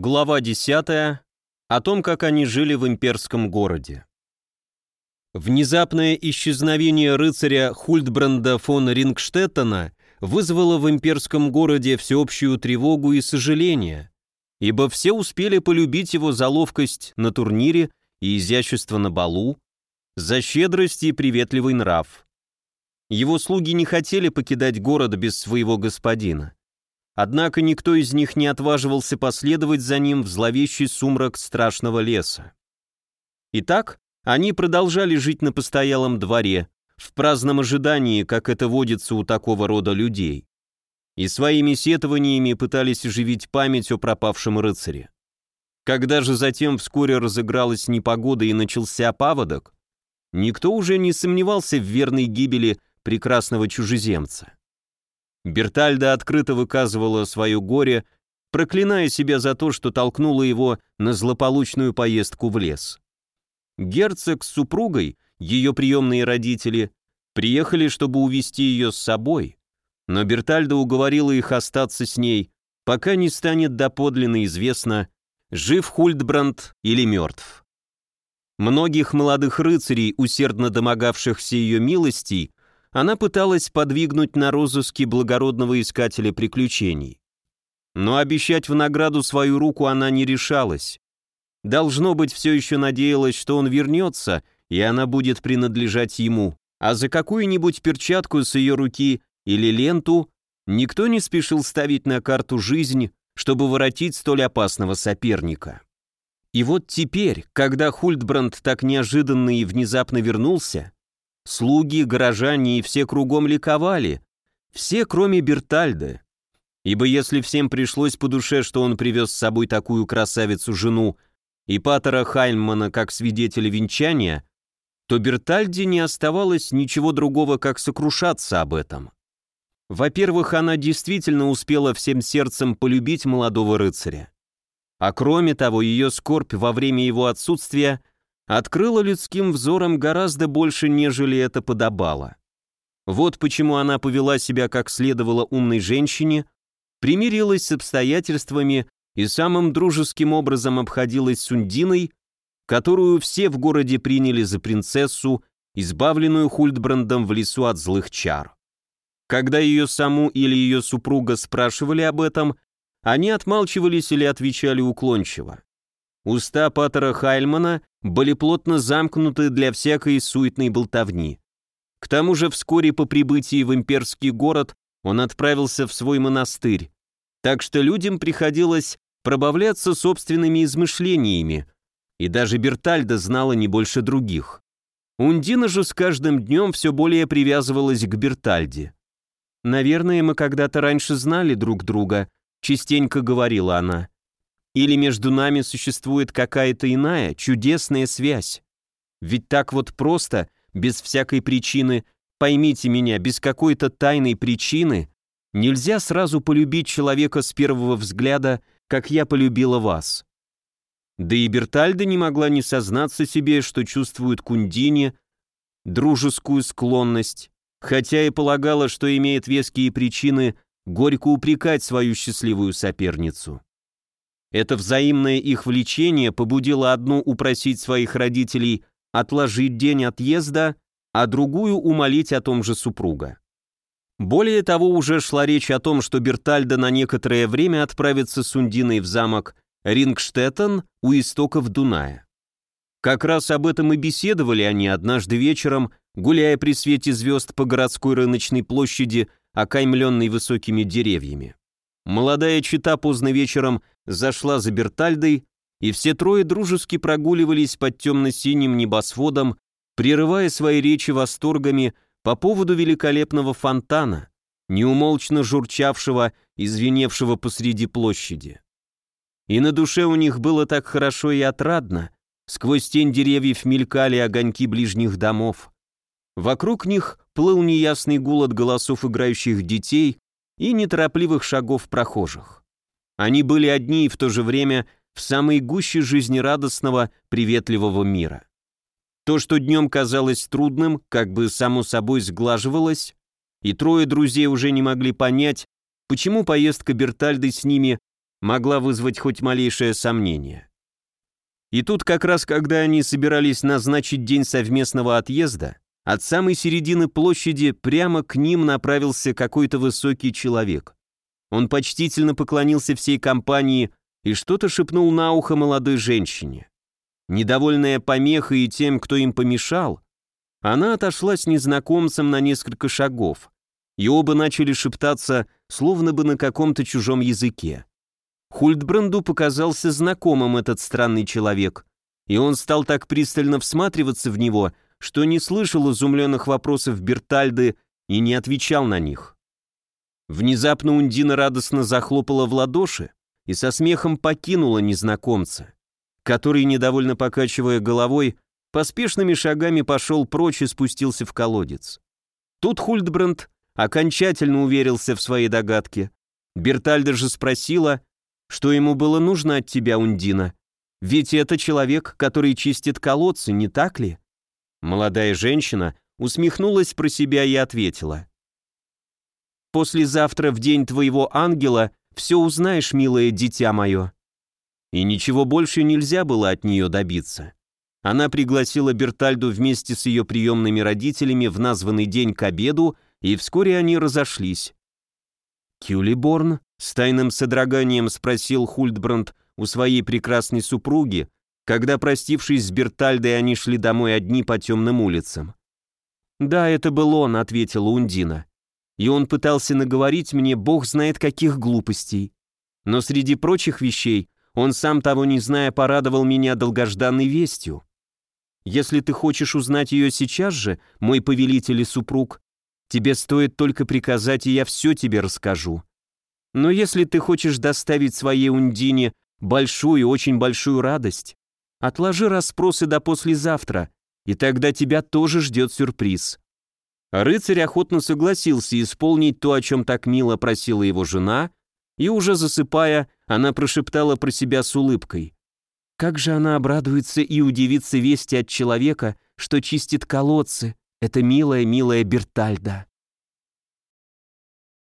Глава 10. О том, как они жили в имперском городе. Внезапное исчезновение рыцаря Хультбранда фон Рингштеттена вызвало в имперском городе всеобщую тревогу и сожаление, ибо все успели полюбить его за ловкость на турнире и изящество на балу, за щедрость и приветливый нрав. Его слуги не хотели покидать город без своего господина. Однако никто из них не отваживался последовать за ним в зловещий сумрак страшного леса. Итак, они продолжали жить на постоялом дворе, в праздном ожидании, как это водится у такого рода людей. И своими сетованиями пытались оживить память о пропавшем рыцаре. Когда же затем вскоре разыгралась непогода и начался паводок, никто уже не сомневался в верной гибели прекрасного чужеземца. Бертальда открыто выказывала свое горе, проклиная себя за то, что толкнула его на злополучную поездку в лес. Герцог с супругой, ее приемные родители, приехали, чтобы увести ее с собой, но Бертальда уговорила их остаться с ней, пока не станет доподлинно известно, жив Хульдбранд или мертв. Многих молодых рыцарей, усердно домогавшихся ее милостей, она пыталась подвигнуть на розыски благородного искателя приключений. Но обещать в награду свою руку она не решалась. Должно быть, все еще надеялась, что он вернется, и она будет принадлежать ему, а за какую-нибудь перчатку с ее руки или ленту никто не спешил ставить на карту жизнь, чтобы воротить столь опасного соперника. И вот теперь, когда Хультбранд так неожиданно и внезапно вернулся, Слуги, горожане и все кругом ликовали. Все, кроме Бертальды. Ибо если всем пришлось по душе, что он привез с собой такую красавицу-жену и Паттера Хаймана как свидетеля венчания, то Бертальде не оставалось ничего другого, как сокрушаться об этом. Во-первых, она действительно успела всем сердцем полюбить молодого рыцаря. А кроме того, ее скорбь во время его отсутствия открыла людским взором гораздо больше, нежели это подобало. Вот почему она повела себя как следовало умной женщине, примирилась с обстоятельствами и самым дружеским образом обходилась с Ундиной, которую все в городе приняли за принцессу, избавленную Хультбрандом в лесу от злых чар. Когда ее саму или ее супруга спрашивали об этом, они отмалчивались или отвечали уклончиво. Уста Паттера Хайльмана были плотно замкнуты для всякой суетной болтовни. К тому же вскоре по прибытии в имперский город он отправился в свой монастырь, так что людям приходилось пробавляться собственными измышлениями, и даже Бертальда знала не больше других. Ундина же с каждым днем все более привязывалась к Бертальде. «Наверное, мы когда-то раньше знали друг друга», — частенько говорила она. Или между нами существует какая-то иная, чудесная связь? Ведь так вот просто, без всякой причины, поймите меня, без какой-то тайной причины, нельзя сразу полюбить человека с первого взгляда, как я полюбила вас. Да и Бертальда не могла не сознаться себе, что чувствует Кундине дружескую склонность, хотя и полагала, что имеет веские причины горько упрекать свою счастливую соперницу. Это взаимное их влечение побудило одну упросить своих родителей отложить день отъезда, а другую умолить о том же супруга. Более того, уже шла речь о том, что Бертальда на некоторое время отправится с Ундиной в замок Рингштеттен у истоков Дуная. Как раз об этом и беседовали они однажды вечером, гуляя при свете звезд по городской рыночной площади, окаймленной высокими деревьями. Молодая чита поздно вечером зашла за Бертальдой, и все трое дружески прогуливались под темно-синим небосводом, прерывая свои речи восторгами по поводу великолепного фонтана, неумолчно журчавшего и звеневшего посреди площади. И на душе у них было так хорошо и отрадно, сквозь тень деревьев мелькали огоньки ближних домов. Вокруг них плыл неясный гул от голосов играющих детей, и неторопливых шагов прохожих. Они были одни и в то же время в самой гуще жизнерадостного, приветливого мира. То, что днем казалось трудным, как бы само собой сглаживалось, и трое друзей уже не могли понять, почему поездка Бертальды с ними могла вызвать хоть малейшее сомнение. И тут как раз, когда они собирались назначить день совместного отъезда, от самой середины площади прямо к ним направился какой-то высокий человек. Он почтительно поклонился всей компании и что-то шепнул на ухо молодой женщине. Недовольная помехой и тем, кто им помешал, она отошла с незнакомцем на несколько шагов, и оба начали шептаться, словно бы на каком-то чужом языке. Хультбранду показался знакомым этот странный человек, и он стал так пристально всматриваться в него, что не слышал изумленных вопросов Бертальды и не отвечал на них. Внезапно Ундина радостно захлопала в ладоши и со смехом покинула незнакомца, который, недовольно покачивая головой, поспешными шагами пошел прочь и спустился в колодец. Тут Хультбранд окончательно уверился в своей догадке. Бертальда же спросила, что ему было нужно от тебя, Ундина. Ведь это человек, который чистит колодцы, не так ли? Молодая женщина усмехнулась про себя и ответила. «Послезавтра, в день твоего ангела, все узнаешь, милое дитя мое». И ничего больше нельзя было от нее добиться. Она пригласила Бертальду вместе с ее приемными родителями в названный день к обеду, и вскоре они разошлись. «Кюлиборн?» — с тайным содроганием спросил Хультбранд у своей прекрасной супруги, когда, простившись с Бертальдой, они шли домой одни по темным улицам. «Да, это был он», — ответила Ундина. «И он пытался наговорить мне бог знает каких глупостей. Но среди прочих вещей он, сам того не зная, порадовал меня долгожданной вестью. Если ты хочешь узнать ее сейчас же, мой повелитель и супруг, тебе стоит только приказать, и я все тебе расскажу. Но если ты хочешь доставить своей Ундине большую, очень большую радость, отложи расспросы до послезавтра, и тогда тебя тоже ждет сюрприз». Рыцарь охотно согласился исполнить то, о чем так мило просила его жена, и уже засыпая, она прошептала про себя с улыбкой. Как же она обрадуется и удивится вести от человека, что чистит колодцы, это милая-милая Бертальда.